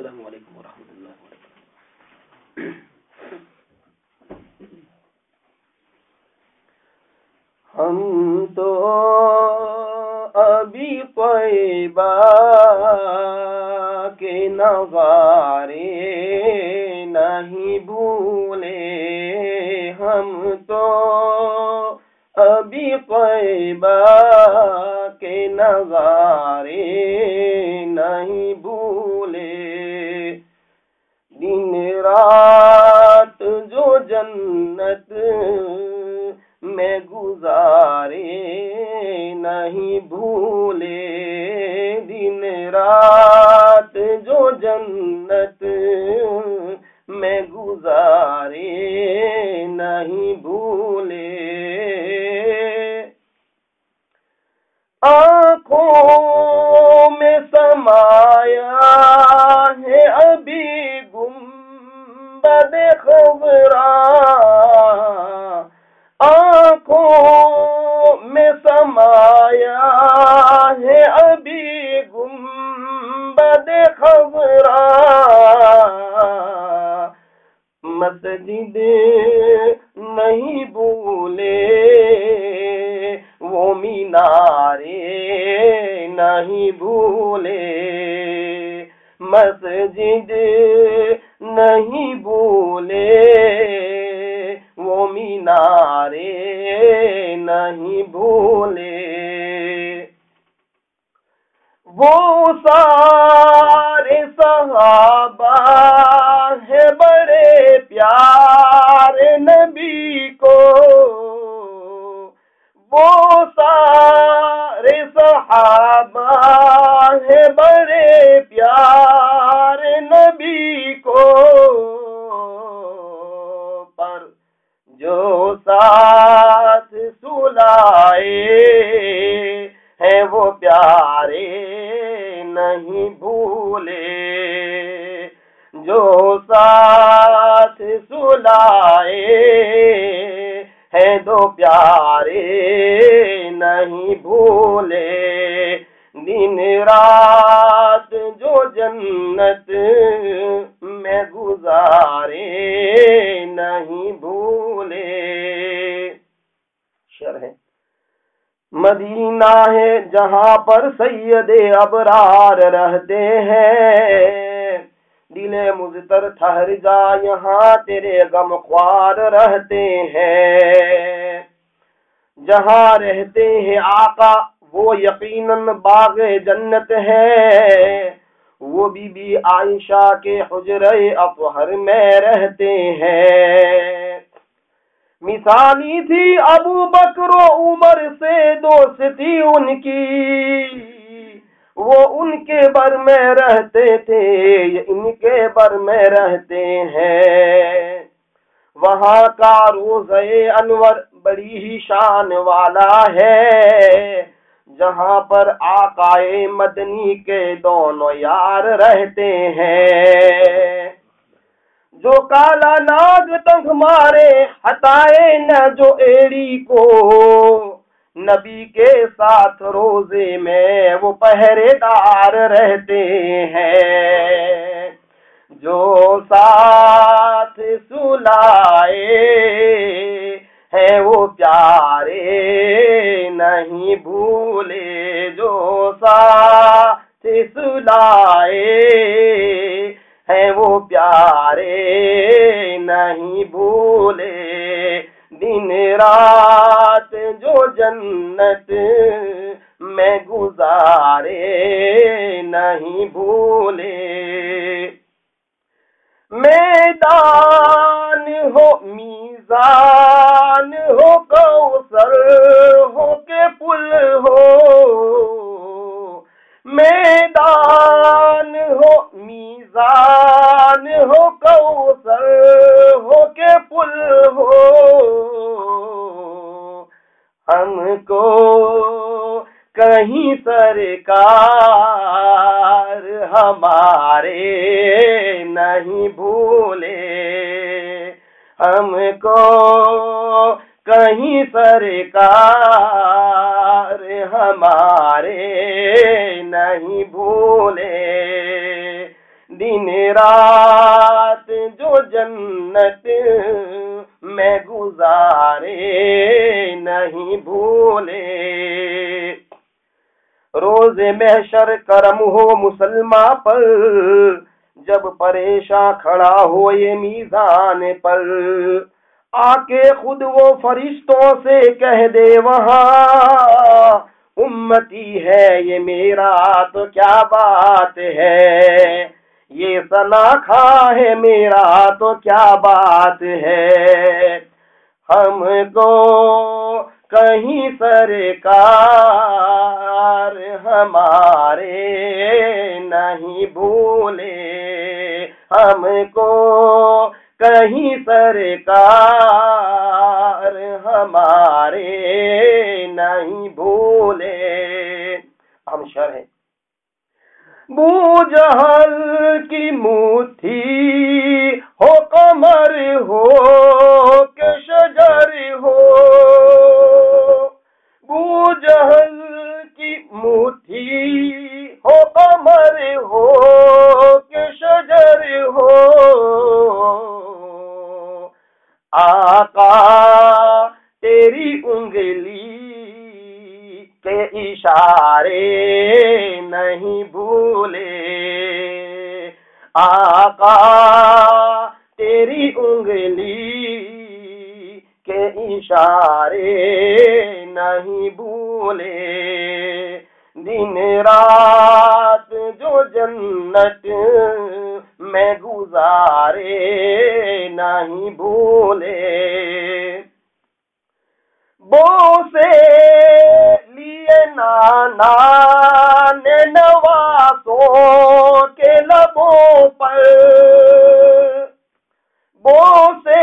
السلام علیکم ورحمۃ اللہ وبرکاتہ۔ ہم تو ابھی پیبا کے نوارے نہیں بھولے۔ ہم تو ابھی پیبا کے نوارے نہیں بھولے۔ دن رات جو جنت میں گزارے نہیں بھولے۔ دن رات جو جنت میں گزارے نہیں بھولے۔ آنکھوں میں سمایا ہے گنبد خبرا آنکھوں میں سمایا ہے ابھی گنبد خبرا مسجد نہیں بھولے، وہ مینارے نہیں بھولے۔ مسجد وہ نہیں بھولے وہ سارے صحابہ ہے بڑے پیار نبی کو وہ سارے صحابہ ہے بڑے پیار سلائے ہیں وہ پیارے نہیں بھولے۔ جو ساتھ سلائے ہیں دو پیارے نہیں بھولے۔ دن رات جو جنت مدینہ ہے جہاں پر سید ابرار رہتے ہیں۔ دل مزتر ٹھہر جا، یہاں تیرے غم خوار رہتے ہیں۔ جہاں رہتے ہیں آقا، وہ یقیناً باغ جنت ہے۔ وہ بی بی عائشہ کے حجرے اطہر میں رہتے ہیں۔ مثالی تھی ابو بکر و عمر سے دوستی ان کی۔ وہ ان کے بر میں رہتے تھے، یہ ان کے بر میں رہتے ہیں۔ وہاں کا روز انور بڑی ہی شان والا ہے۔ جہاں پر آقائے مدنی کے دونوں یار رہتے ہیں۔ جو کالا ناگ تنگ مارے ہٹائے نہ جو ایڑی کو نبی کے ساتھ روزے میں وہ پہرے دار رہتے ہیں جو ساتھ سلا رات جو جنت میں گزارے نہیں بھولے۔ میدان ہو میزان کہیں سرکار ہمارے نہیں بھولے۔ ہم کو کہیں سرکار ہمارے نہیں بھولے۔ دن رات جو جنت میں گزارے نہیں بھولے۔ روز محشر کرم ہو مسلمان پر، جب پریشاں کھڑا ہو یہ میزان پر۔ آ کے خود وہ فرشتوں سے کہہ دے وہاں، امتی ہے یہ میرا تو کیا بات ہے؟ یہ سنا کھا ہے میرا تو کیا بات ہے؟ ہم کو کہیں سرکار ہمارے نہیں بھولے۔ ہم کو کہیں سرکار ہمارے نہیں بھولے۔ ہم شر ہیں۔ بو جہل کی موتھی آقا، تیری انگلی کے اشارے نہیں بھولے۔ آقا، تیری انگلی کے اشارے نہیں بھولے۔ دن رات جو جنت میں گزارے نہیں بھولے۔ بو سے لیے نانا نے نواسوں کے لبوں پر۔ بو سے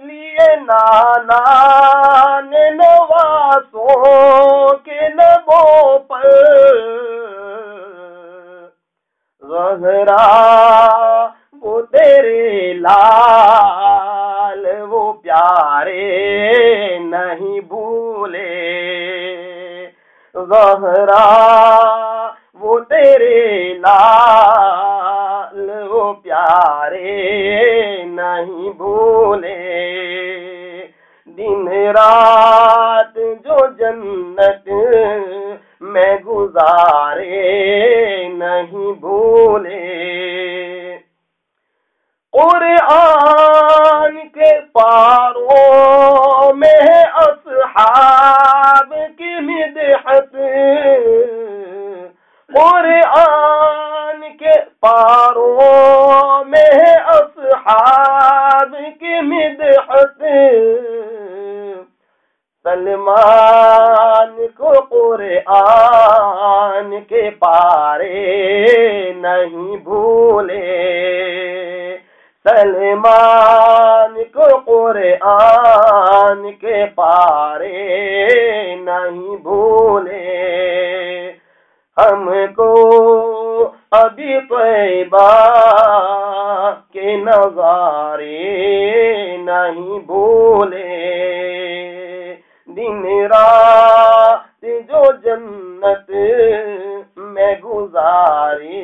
لیے نانا نے نواسوں کے لبوں پر۔ زہرا وہ تیرے لال، وہ پیارے نہیں بھولے۔ زہرا، وہ تیرے لال، وہ پیارے نہیں بھولے۔ دن رات جو جنت میں گزارے بھولے قرآن کے پاروں میں اصحاب کی مدحت۔ قرآن کے پاروں میں اصحاب کی مدحت۔ سلمان سلمان کو قرآن کے پارے نہیں بھولے۔ ہم کو ابھی طیبہ کے نظارے نہیں بھولے۔ دن رات جو جنت میں گزاری